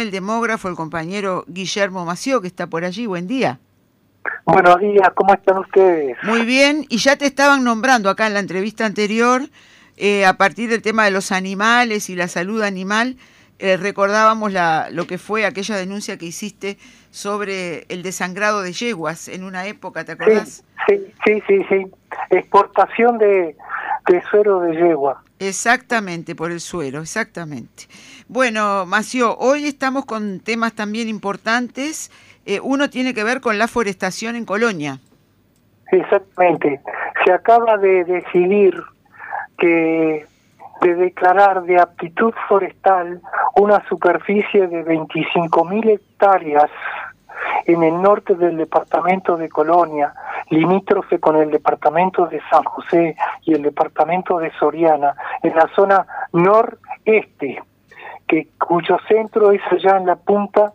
con el demógrafo, el compañero Guillermo Mació, que está por allí. Buen día. Buenos días, ¿cómo están ustedes? Muy bien, y ya te estaban nombrando acá en la entrevista anterior, eh, a partir del tema de los animales y la salud animal, eh, recordábamos la, lo que fue aquella denuncia que hiciste sobre el desangrado de yeguas en una época, ¿te acordás? Sí, sí, sí, sí. Exportación de, de suero de yegua. Exactamente, por el suero, exactamente. Bueno, Macio, hoy estamos con temas también importantes. Eh, uno tiene que ver con la forestación en Colonia. Exactamente. Se acaba de decidir que de declarar de aptitud forestal una superficie de 25.000 hectáreas en el norte del departamento de Colonia, limítrofe con el departamento de San José y el departamento de Soriana, en la zona noreste, que cuyo centro es allá en la punta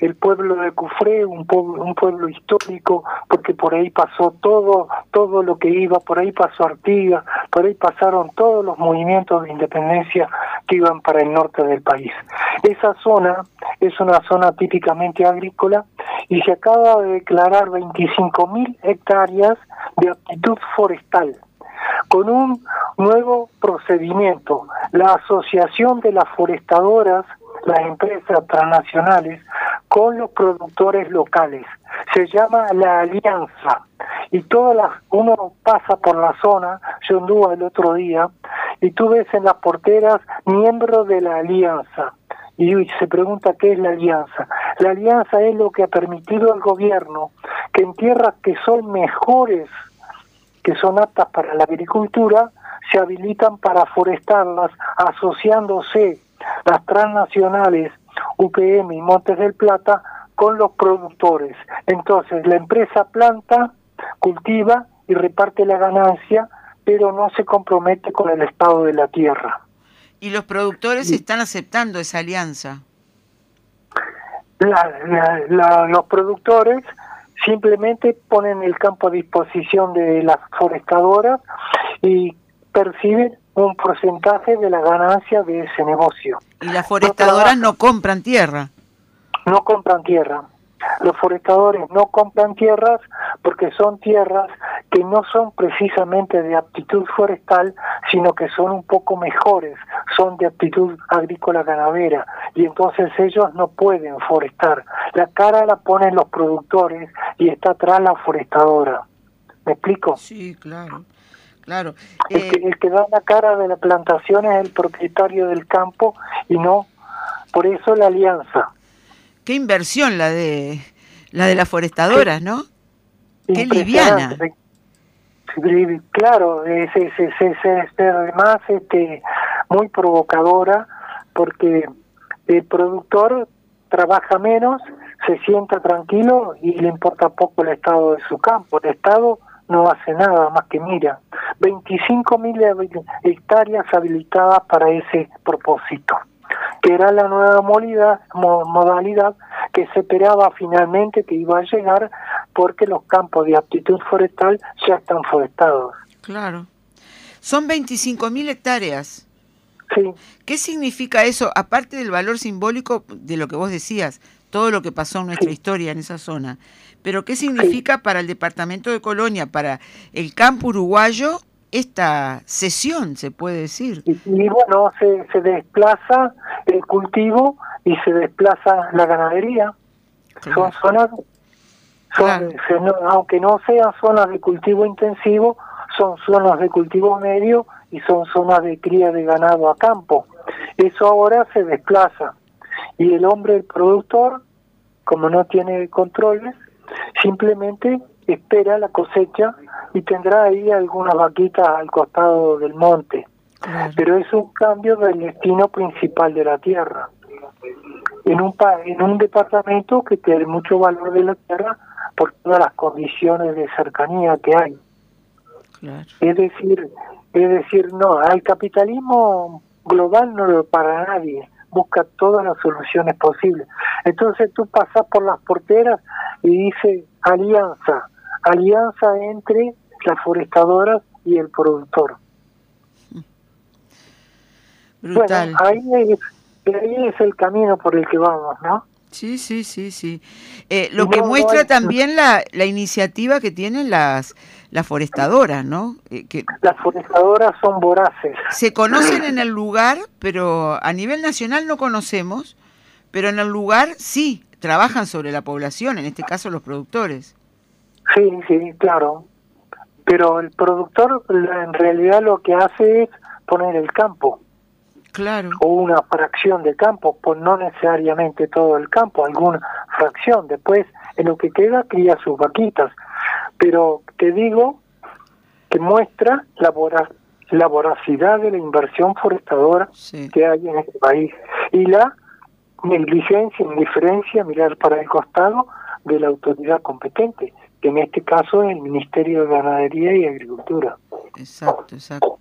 el pueblo de Cufré, un pueblo, un pueblo histórico, porque por ahí pasó todo, todo lo que iba, por ahí pasó Artigas, por ahí pasaron todos los movimientos de independencia que iban para el norte del país. Esa zona es una zona típicamente agrícola y se acaba de declarar 25.000 hectáreas de aptitud forestal con un nuevo procedimiento. La Asociación de las Forestadoras, las empresas transnacionales, con los productores locales. Se llama la alianza y todas las uno pasa por la zona, yo anduve el otro día y tú ves en las porteras miembros de la alianza y se pregunta qué es la alianza. La alianza es lo que ha permitido al gobierno que en tierras que son mejores, que son aptas para la agricultura, se habilitan para forestarlas asociándose las transnacionales UPM y Montes del Plata con los productores. Entonces la empresa planta, cultiva y reparte la ganancia, pero no se compromete con el estado de la tierra. ¿Y los productores están aceptando esa alianza? los productores simplemente ponen el campo a disposición de las forestadoras y perciben un porcentaje de la ganancia de ese negocio. ¿Y las forestadoras no, compran tierra? No compran tierra. Los forestadores no compran tierras porque son tierras que no son precisamente de aptitud forestal, sino que son un poco mejores, son de aptitud agrícola ganadera, y entonces ellos no pueden forestar. La cara la ponen los productores y está atrás la forestadora. ¿Me explico? Sí, claro. Claro. El, que, el que da la cara de la plantación es el propietario del campo y no, por eso la alianza. Qué inversión la de la de las forestadoras, ¿no? Qué liviana. Claro, es, es, es, además este, muy provocadora porque el productor trabaja menos, se sienta tranquilo y le importa poco el estado de su campo. El estado no hace nada más que mira. 25 mil hectáreas habilitadas para ese propósito, que era la nueva modalidad, modalidad que se esperaba finalmente que iba a llegar porque los campos de aptitud forestal ya están forestados. Claro. Son 25 mil hectáreas. Sí. ¿Qué significa eso, aparte del valor simbólico de lo que vos decías, todo lo que pasó en nuestra historia en esa zona? Pero ¿qué significa para el departamento de Colonia, para el campo uruguayo, esta sesión, se puede decir? Y, bueno, se, se, desplaza el cultivo y se desplaza la ganadería. Son zonas, aunque no sean zonas de cultivo intensivo, son zonas de cultivo medio y son zonas de cría de ganado a campo. Eso ahora se desplaza. Y el hombre, el productor, como no tiene controles, simplemente espera la cosecha y tendrá ahí algunas vaquitas al costado del monte. Pero es un cambio del destino principal de la tierra. En un, en un departamento que tiene mucho valor de la tierra por todas las condiciones de cercanía que hay. Es decir, es decir, no, al capitalismo global no lo para nadie busca todas las soluciones posibles. Entonces tú pasas por las porteras y dice alianza, alianza entre las forestadoras y el productor. Brutal. Bueno, ahí Y ahí es el camino por el que vamos, ¿no? Sí, sí, sí, sí. Eh, lo que muestra también la, la iniciativa que tienen las, las forestadoras, ¿no? Eh, que las forestadoras son voraces. Se conocen en el lugar, pero a nivel nacional no conocemos, pero en el lugar sí, trabajan sobre la población, en este caso los productores. Sí, sí, claro. Pero el productor en realidad lo que hace es poner el campo. Claro. O una fracción de campo, pues no necesariamente todo el campo, alguna fracción. Después, en lo que queda, cría sus vaquitas. Pero te digo que muestra la, la voracidad de la inversión forestadora que hay en este país. Y la negligencia, indiferencia, mirar para el costado de la autoridad competente, que en este caso es el Ministerio de Ganadería y Agricultura. Exacto, exacto.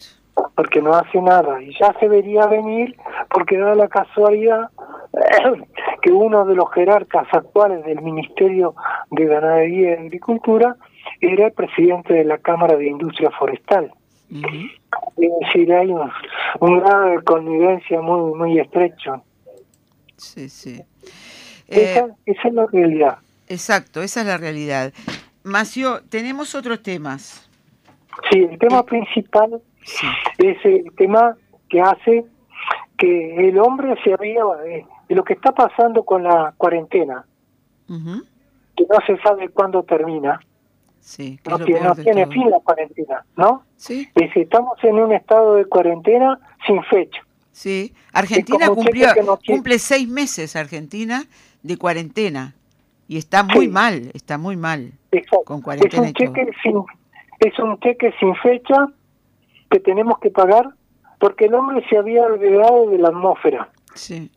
Porque no hace nada. Y ya se vería venir porque da la casualidad que uno de los jerarcas actuales del Ministerio de Ganadería y Agricultura era el presidente de la Cámara de Industria Forestal. Es decir, hay un, grado de connivencia muy muy estrecho. Sí, sí. esa, eh, esa es la realidad. Exacto, esa es la realidad. Macio, tenemos otros temas. Sí, el tema principal es el tema que hace que el hombre se había de lo que está pasando con la cuarentena, que no se sabe cuándo termina. Sí, no, tiene, fin la cuarentena, ¿no? Sí. estamos en un estado de cuarentena sin fecha. Sí, Argentina cumplió, cumple seis meses Argentina de cuarentena y está muy mal, está muy mal con cuarentena. Es un, cheque sin, es un cheque sin fecha que tenemos que pagar porque el hombre se había olvidado de la atmósfera. Sí.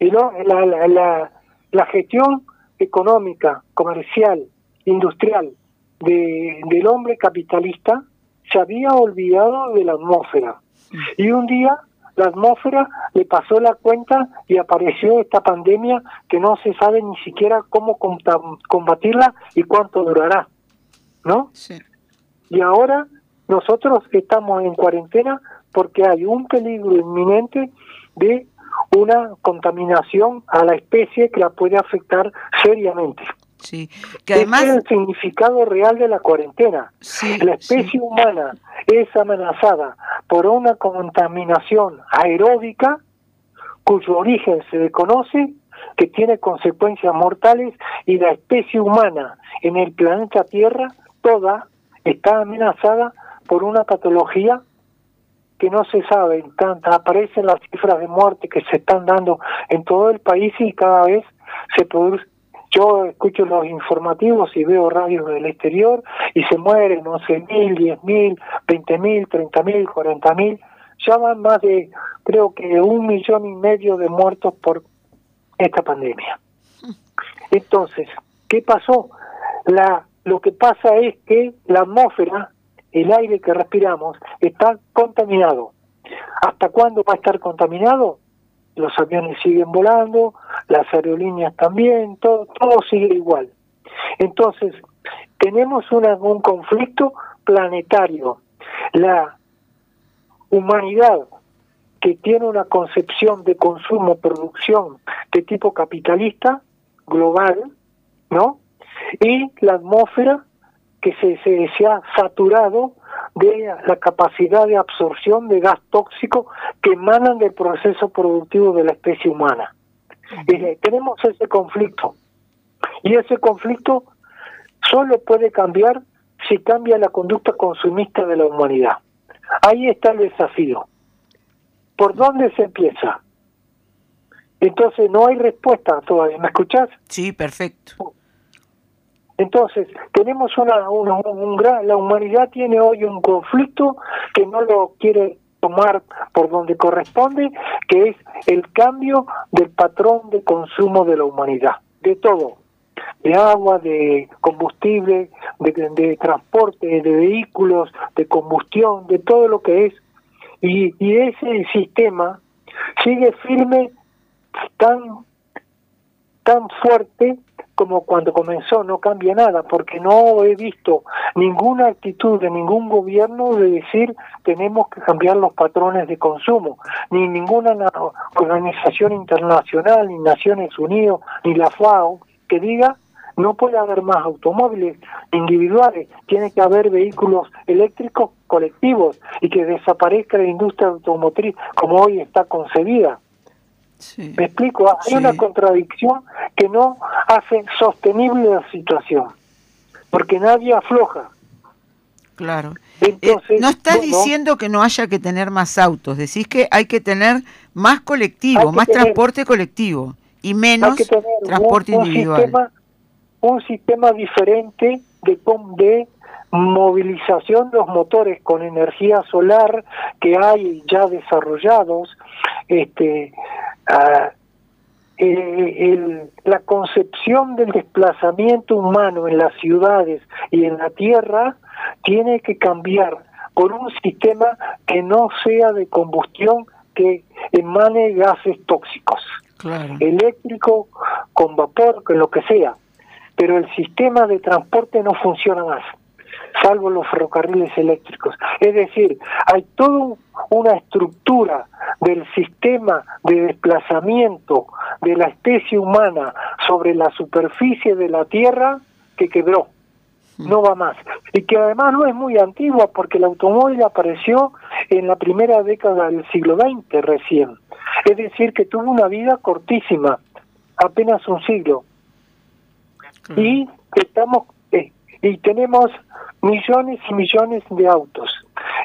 Y la, la, la, la, gestión económica, comercial, industrial de, del hombre capitalista se había olvidado de la atmósfera. Y un día la atmósfera le pasó la cuenta y apareció esta pandemia que no se sabe ni siquiera cómo combatirla y cuánto durará, ¿no? Sí. Y ahora nosotros estamos en cuarentena porque hay un peligro inminente de una contaminación a la especie que la puede afectar seriamente. Sí, que además... Este es el significado real de la cuarentena. la especie humana es amenazada por una contaminación aeróbica cuyo origen se desconoce, que tiene consecuencias mortales y la especie humana en el planeta Tierra toda está amenazada por una patología que no se sabe, tanta, aparecen las cifras de muerte que se están dando en todo el país y cada vez se produce yo escucho los informativos y veo radios del exterior y se mueren 11.000, 10.000, 20.000, 30.000, 40.000. Ya van más de, creo que un millón y medio de muertos por esta pandemia. Entonces, ¿qué pasó? La, lo que pasa es que la atmósfera el aire que respiramos está contaminado. ¿Hasta cuándo va a estar contaminado? Los aviones siguen volando, las aerolíneas también, todo, sigue igual. Entonces, tenemos una, un conflicto planetario. La humanidad que tiene una concepción de consumo, producción de tipo capitalista, global, ¿no? Y la atmósfera que se, se, ha saturado de la capacidad de absorción de gas tóxico que emanan del proceso productivo de la especie humana. Y tenemos ese conflicto. Y ese conflicto solo puede cambiar si cambia la conducta consumista de la humanidad. Ahí está el desafío. ¿Por dónde se empieza? Entonces no hay respuesta todavía. ¿Me escuchás? Sí, perfecto. Entonces, tenemos una, un gran, la humanidad tiene hoy un conflicto que no lo quiere tomar por donde corresponde, que es el cambio del patrón de consumo de la humanidad, de todo, de agua, de combustible, de, de transporte, de vehículos, de combustión, de todo lo que es. Y, y ese sistema sigue firme tan, tan fuerte como cuando comenzó, no cambia nada, porque no he visto ninguna actitud de ningún gobierno de decir tenemos que cambiar los patrones de consumo, ni ninguna organización internacional, ni Naciones Unidas, ni la FAO, que diga no puede haber más automóviles individuales, tiene que haber vehículos eléctricos colectivos y que desaparezca la industria automotriz como hoy está concebida. Me explico, hay una contradicción que no hace sostenible la situación, porque nadie afloja. Claro. Eh, no estás diciendo que no haya que tener más autos, decís que hay que tener más colectivo, más transporte colectivo y menos transporte individual un sistema diferente de, de movilización de los motores con energía solar que hay ya desarrollados, este, ah, la concepción del desplazamiento humano en las ciudades y en la tierra tiene que cambiar por un sistema que no sea de combustión que emane gases tóxicos, eléctrico, con vapor, con lo que sea. Pero el sistema de transporte no funciona más, salvo los ferrocarriles eléctricos. Es decir, hay toda una estructura del sistema de desplazamiento de la especie humana sobre la superficie de la Tierra que quebró no va más. Y que además no es muy antigua porque el automóvil apareció en la primera década del siglo XX recién. Es decir, que tuvo una vida cortísima, apenas un siglo y estamos y tenemos millones y millones de autos.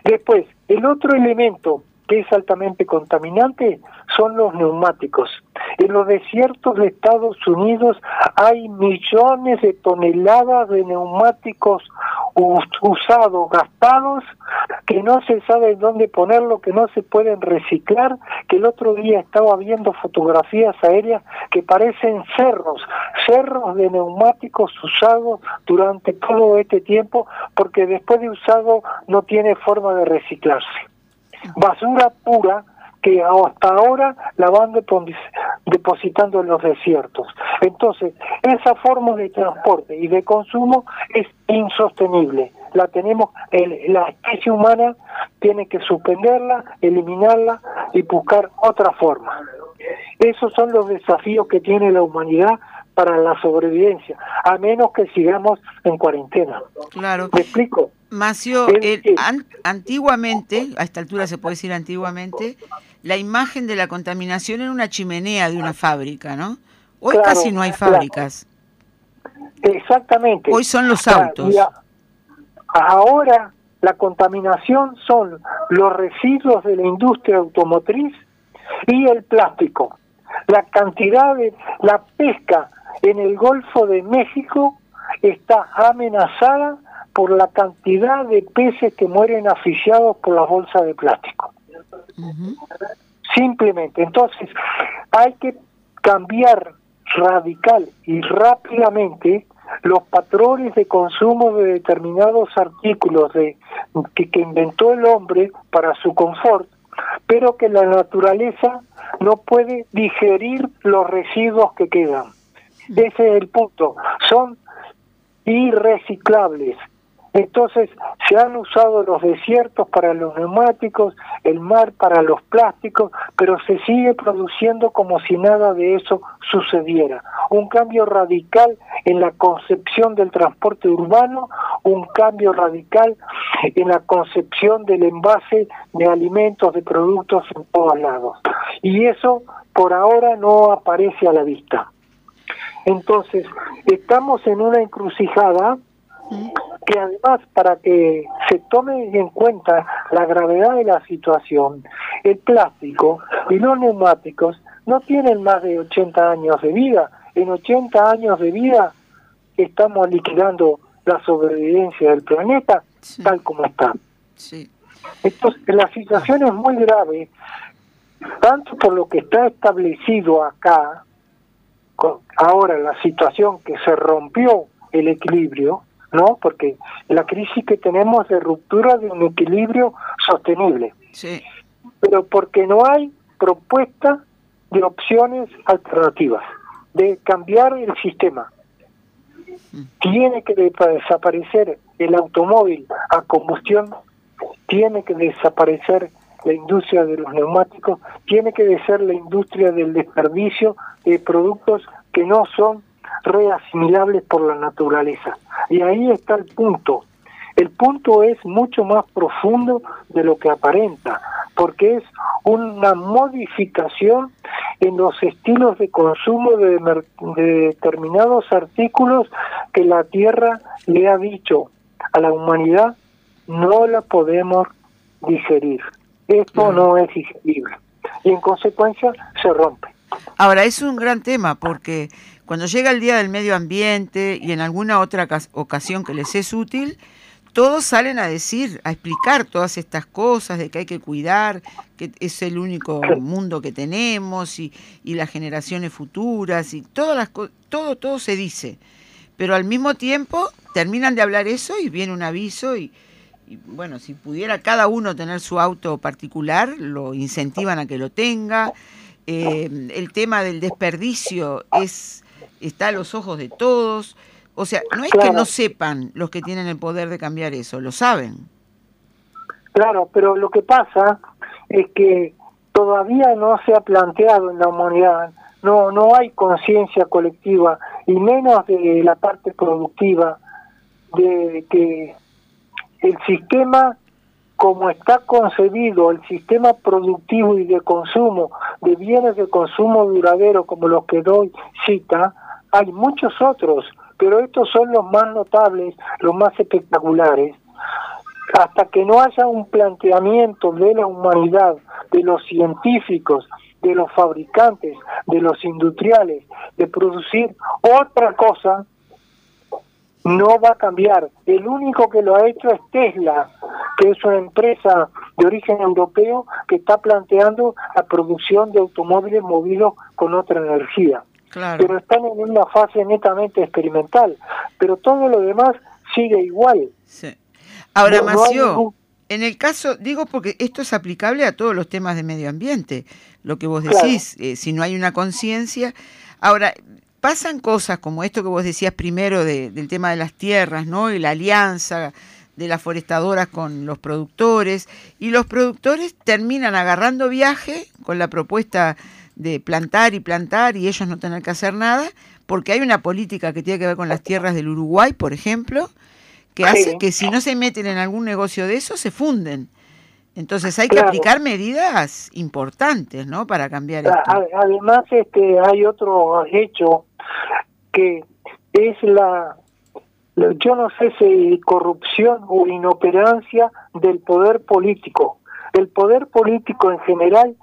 Después, el otro elemento que es altamente contaminante son los neumáticos. En los desiertos de Estados Unidos hay millones de toneladas de neumáticos usados, gastados, que no se sabe dónde ponerlo, que no se pueden reciclar, que el otro día estaba viendo fotografías aéreas que parecen cerros, cerros de neumáticos usados durante todo este tiempo, porque después de usado no tiene forma de reciclarse. Basura pura que hasta ahora la van depositando en los desiertos. Entonces, esa forma de transporte y de consumo es insostenible. La tenemos, la especie humana tiene que suspenderla, eliminarla y buscar otra forma. Esos son los desafíos que tiene la humanidad para la sobrevivencia, a menos que sigamos en cuarentena. Claro. ¿Me explico? Macio, antiguamente, a esta altura se puede decir antiguamente, la imagen de la contaminación era una chimenea de una fábrica, ¿no? Hoy casi no hay fábricas. Exactamente. Hoy son los autos. ahora la contaminación son los residuos de la industria automotriz y el plástico. La cantidad de la pesca en el Golfo de México está amenazada por la cantidad de peces que mueren asfixiados por las bolsas de plástico. Simplemente. Entonces, hay que cambiar radical y rápidamente los patrones de consumo de determinados artículos de, que, que inventó el hombre para su confort, pero que la naturaleza no puede digerir los residuos que quedan. Ese es el punto. Son irreciclables. Entonces se han usado los desiertos para los neumáticos, el mar para los plásticos, pero se sigue produciendo como si nada de eso sucediera. Un cambio radical en la concepción del transporte urbano, un cambio radical en la concepción del envase de alimentos, de productos en todos lados. Y eso por ahora no aparece a la vista. Entonces, estamos en una encrucijada que además para que se tome en cuenta la gravedad de la situación, el plástico y los neumáticos no tienen más de 80 años de vida. En 80 años de vida estamos liquidando la sobrevivencia del planeta tal como está. Entonces, la situación es muy grave, tanto por lo que está establecido acá, ahora la situación que se rompió el equilibrio, ¿no? Porque la crisis que tenemos es de ruptura de un equilibrio sostenible. Sí. Pero porque no hay propuesta de opciones alternativas, de cambiar el sistema. tiene que desaparecer el automóvil a combustión, tiene que desaparecer la industria de los neumáticos, tiene que ser la industria del desperdicio de productos que no son reasimilables por la naturaleza. Y ahí está el punto. El punto es mucho más profundo de lo que aparenta, porque es una modificación en los estilos de consumo de, de, determinados artículos que la Tierra le ha dicho a la humanidad no la podemos digerir. Esto no es digerible y en consecuencia se rompe. Ahora, es un gran tema porque cuando llega el Día del Medio Ambiente y en alguna otra ocasión que les es útil, todos salen a decir, a explicar todas estas cosas de que hay que cuidar, que es el único mundo que tenemos y, las generaciones futuras y todas las todo todo se dice, pero al mismo tiempo terminan de hablar eso y viene un aviso y, y bueno, si pudiera cada uno tener su auto particular, lo incentivan a que lo tenga. Eh, el tema del desperdicio es está a los ojos de todos. O sea, no es que no sepan los que tienen el poder de cambiar eso, lo saben. Claro, pero lo que pasa es que todavía no se ha planteado en la humanidad, no, no hay conciencia colectiva y menos de la parte productiva de que el sistema como está concebido, el sistema productivo y de consumo de bienes de consumo duradero como los que doy cita, hay muchos otros, pero estos son los más notables, los más espectaculares. Hasta que no haya un planteamiento de la humanidad, de los científicos, de los fabricantes, de los industriales, de producir otra cosa, no va a cambiar. El único que lo ha hecho es Tesla, que es una empresa de origen europeo que está planteando la producción de automóviles movidos con otra energía. Pero están en una fase netamente experimental. Pero todo lo demás sigue igual. Ahora, Mació, en el caso, digo porque esto es aplicable a todos los temas de medio ambiente, lo que vos decís, eh, si no hay una conciencia. Ahora, pasan cosas como esto que vos decías primero del tema de las tierras, ¿no? Y la alianza de las forestadoras con los productores, y los productores terminan agarrando viaje con la propuesta de plantar y plantar y ellos no tener que hacer nada, porque hay una política que tiene que ver con las tierras del Uruguay, por ejemplo, que hace que si no se meten en algún negocio de eso, se funden. Entonces hay que aplicar medidas importantes, ¿no? Para cambiar esto. Además, este, hay otro hecho que es la, yo no sé si corrupción o inoperancia del poder político. El poder político en general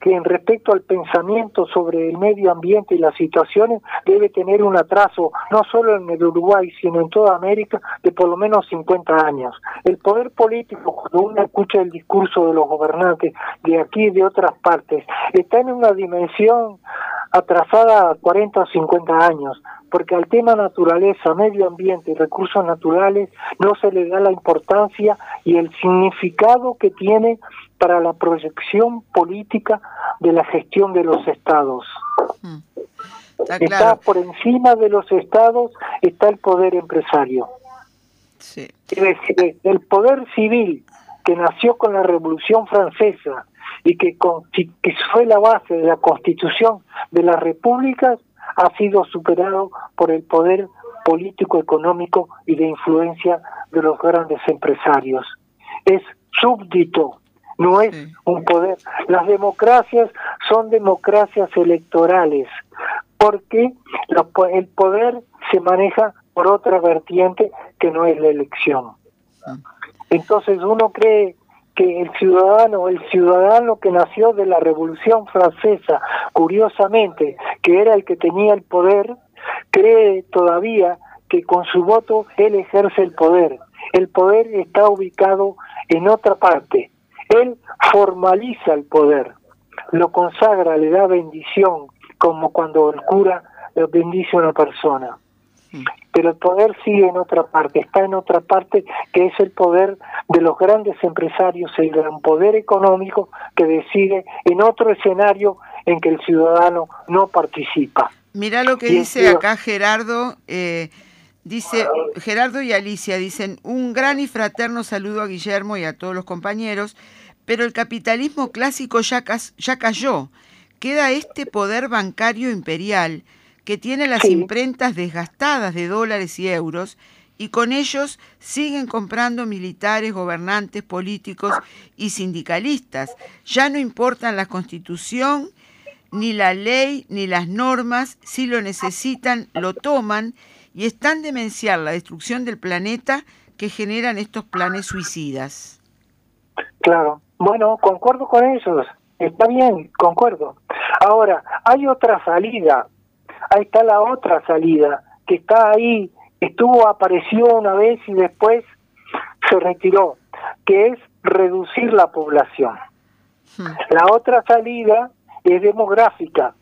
que en respecto al pensamiento sobre el medio ambiente y las situaciones debe tener un atraso no solo en el Uruguay, sino en toda América de por lo menos 50 años. El poder político, cuando uno escucha el discurso de los gobernantes de aquí y de otras partes, está en una dimensión atrasada a 40 o 50 años, porque al tema naturaleza, medio ambiente y recursos naturales no se le da la importancia y el significado que tiene para la proyección política de la gestión de los estados. Mm. Está, por encima de los estados, está el poder empresario. Es decir, el poder civil que nació con la Revolución Francesa y que, que fue la base de la constitución de las repúblicas, ha sido superado por el poder político, económico y de influencia de los grandes empresarios. Es súbdito no es un poder. Las democracias son democracias electorales, porque el poder se maneja por otra vertiente que no es la elección. Entonces uno cree que el ciudadano, el ciudadano que nació de la Revolución Francesa, curiosamente, que era el que tenía el poder, cree todavía que con su voto él ejerce el poder. El poder está ubicado en otra parte, él formaliza el poder, lo consagra, le da bendición, como cuando el cura bendice a una persona. Pero el poder sigue en otra parte, está en otra parte que es el poder de los grandes empresarios, el gran poder económico que decide en otro escenario en que el ciudadano no participa. Mira lo que dice acá Gerardo, eh, Dice Gerardo y Alicia, dicen, un gran y fraterno saludo a Guillermo y a todos los compañeros, pero el capitalismo clásico ya, ya cayó. Queda este poder bancario imperial que tiene las imprentas desgastadas de dólares y euros y con ellos siguen comprando militares, gobernantes, políticos y sindicalistas. Ya no importan la constitución, ni la ley, ni las normas, si lo necesitan, lo toman y es tan demencial la destrucción del planeta que generan estos planes suicidas. Claro, bueno, concuerdo con ellos, está bien, concuerdo. Ahora, hay otra salida, ahí está la otra salida, que está ahí, estuvo, apareció una vez y después se retiró, que es reducir la población. Hmm. La otra salida es demográfica.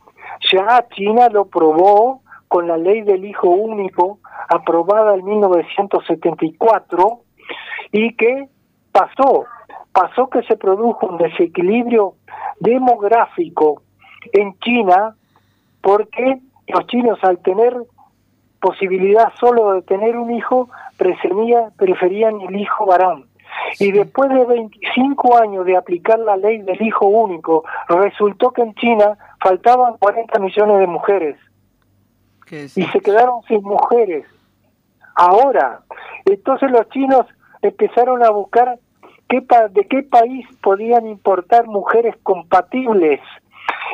Ya China lo probó con la ley del hijo único aprobada en 1974 y que pasó, pasó que se produjo un desequilibrio demográfico en China porque los chinos al tener posibilidad solo de tener un hijo prefería, preferían el hijo varón. Y después de 25 años de aplicar la ley del hijo único, resultó que en China faltaban 40 millones de mujeres y se quedaron sin mujeres. Ahora, entonces los chinos empezaron a buscar qué de qué país podían importar mujeres compatibles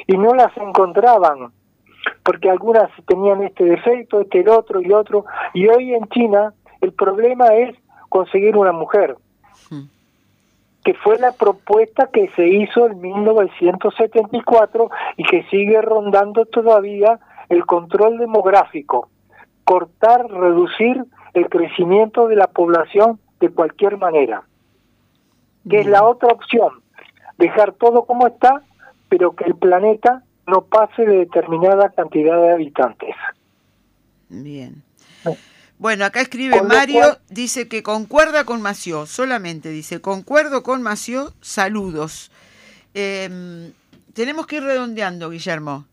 y no las encontraban, porque algunas tenían este defecto, este el otro y otro, y hoy en China el problema es conseguir una mujer, hmm. que fue la propuesta que se hizo en 1974 y que sigue rondando todavía el control demográfico, cortar, reducir el crecimiento de la población de cualquier manera. Que es la otra opción, dejar todo como está, pero que el planeta no pase de determinada cantidad de habitantes. Bien. Bueno, acá escribe Mario, dice que concuerda con Mació, solamente dice, concuerdo con Mació, saludos. Em, tenemos que ir redondeando, Guillermo.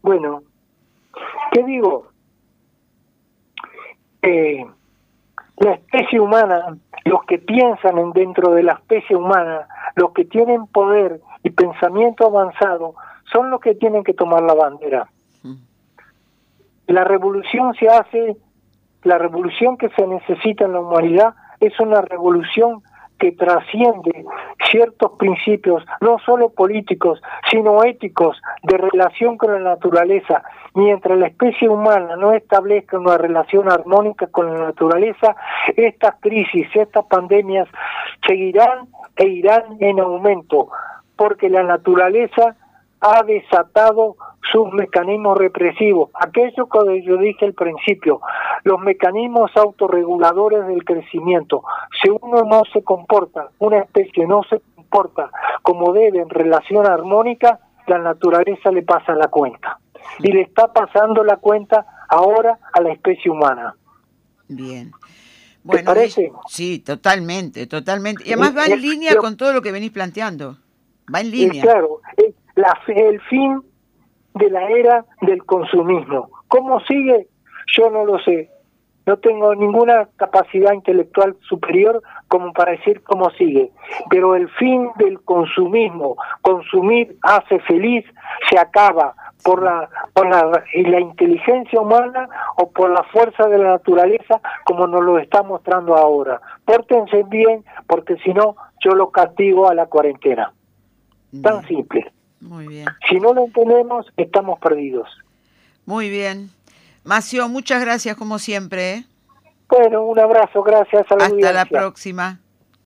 Bueno, ¿qué digo? Eh, la especie humana, los que piensan en dentro de la especie humana, los que tienen poder y pensamiento avanzado, son los que tienen que tomar la bandera. La revolución se hace, la revolución que se necesita en la humanidad es una revolución que trasciende ciertos principios, no solo políticos, sino éticos, de relación con la naturaleza. Mientras la especie humana no establezca una relación armónica con la naturaleza, estas crisis, estas pandemias seguirán e irán en aumento, porque la naturaleza ha desatado sus mecanismos represivos, aquello que yo dije al principio, los mecanismos autorreguladores del crecimiento. Si uno no se comporta, una especie no se comporta como debe en relación armónica, la naturaleza le pasa la cuenta. Y le está pasando la cuenta ahora a la especie humana. Bien. Bueno, parece? Sí, totalmente, totalmente. Y además va en línea con todo lo que venís planteando. Va en línea. Claro, la, el fin de la era del consumismo. ¿Cómo sigue? Yo no lo sé. No tengo ninguna capacidad intelectual superior como para decir cómo sigue. Pero el fin del consumismo, consumir hace feliz, se acaba por la, por la, la inteligencia humana o por la fuerza de la naturaleza como nos lo está mostrando ahora. Pórtense bien porque si no yo lo castigo a la cuarentena. Tan simple. Muy bien. Si no lo entendemos, estamos perdidos. Muy bien. Macio, muchas gracias como siempre. ¿eh? Bueno, un abrazo, gracias. A la Hasta la próxima.